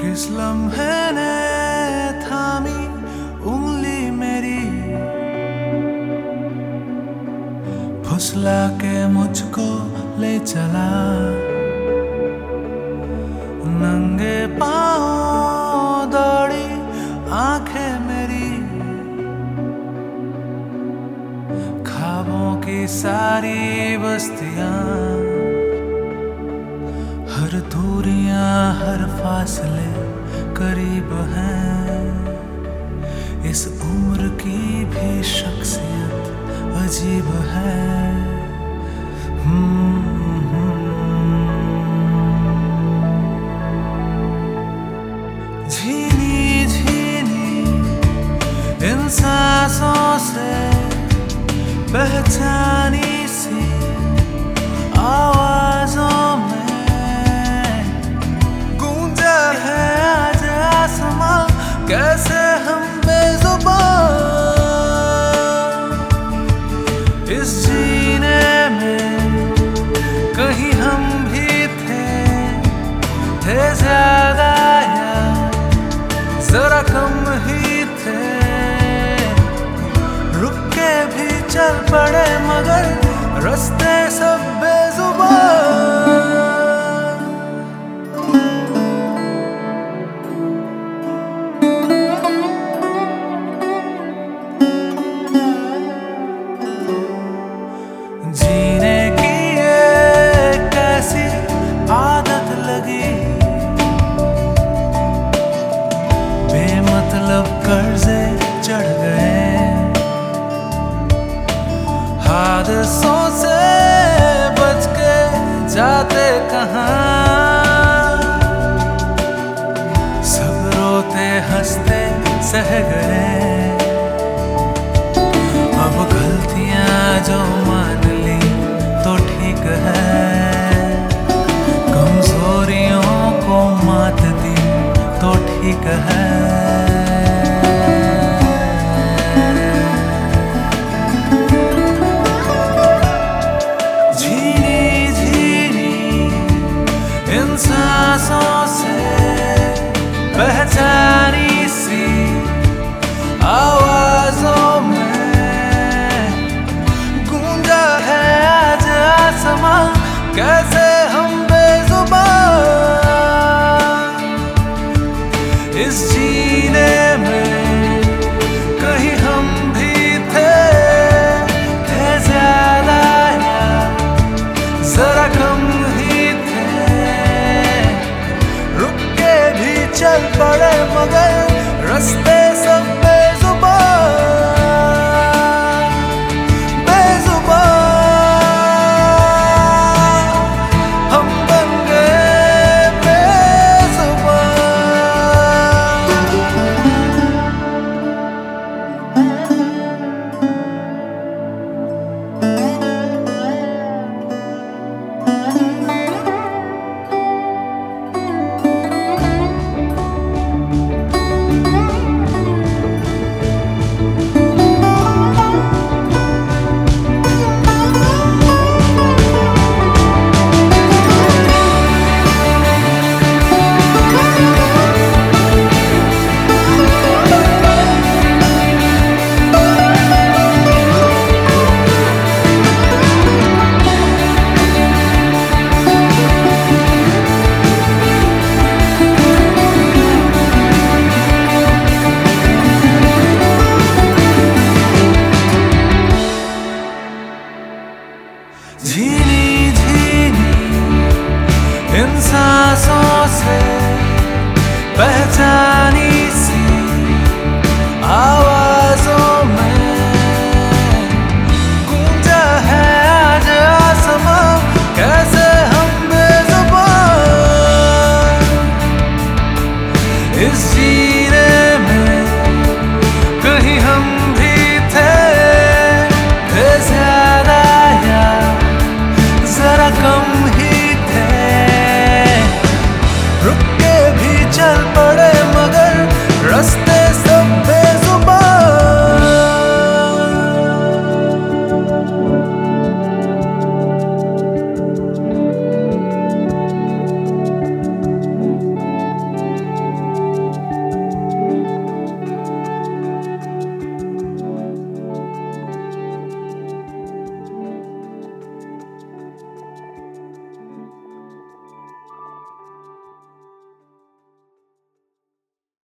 किस लम्हे ने थामी उंगली मेरी? फुसला के मुझको ले चला। नंगे पाओ दौड़ी आँखें मेरी। खाबों की सारी बस्तियाँ दूरियाँ हर फासले करीब हैं। इस उम्र की भी शख्सियत अजीब है। हम्म। झीनी झीनी, इन सांसों से पहचानी चल पड़े मगर रस्ते सब बेजुबान। 一个寒 alma. insensé, pétanissé.